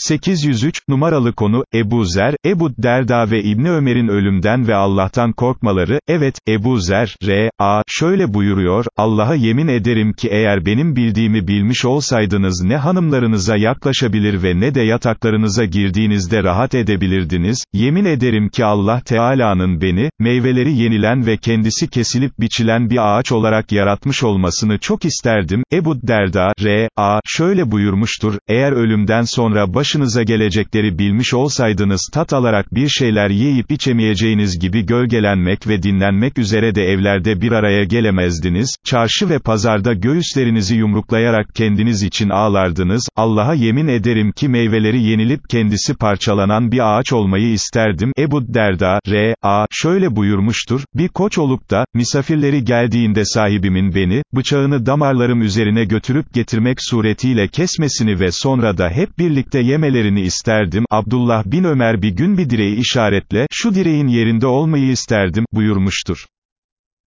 803, numaralı konu, Ebu Zer, Ebu Derda ve İbni Ömer'in ölümden ve Allah'tan korkmaları, evet, Ebu Zer, R.A. şöyle buyuruyor, Allah'a yemin ederim ki eğer benim bildiğimi bilmiş olsaydınız ne hanımlarınıza yaklaşabilir ve ne de yataklarınıza girdiğinizde rahat edebilirdiniz, yemin ederim ki Allah Teala'nın beni, meyveleri yenilen ve kendisi kesilip biçilen bir ağaç olarak yaratmış olmasını çok isterdim, Ebu Derda, R.A. şöyle buyurmuştur, eğer ölümden sonra baş başınıza gelecekleri bilmiş olsaydınız tat alarak bir şeyler yiyip içemeyeceğiniz gibi gölgelenmek ve dinlenmek üzere de evlerde bir araya gelemezdiniz, çarşı ve pazarda göğüslerinizi yumruklayarak kendiniz için ağlardınız, Allah'a yemin ederim ki meyveleri yenilip kendisi parçalanan bir ağaç olmayı isterdim, Ebu Derda, R.A. şöyle buyurmuştur, bir koç olup da, misafirleri geldiğinde sahibimin beni, bıçağını damarlarım üzerine götürüp getirmek suretiyle kesmesini ve sonra da hep birlikte yem yemelerini isterdim, Abdullah bin Ömer bir gün bir direği işaretle, şu direğin yerinde olmayı isterdim, buyurmuştur.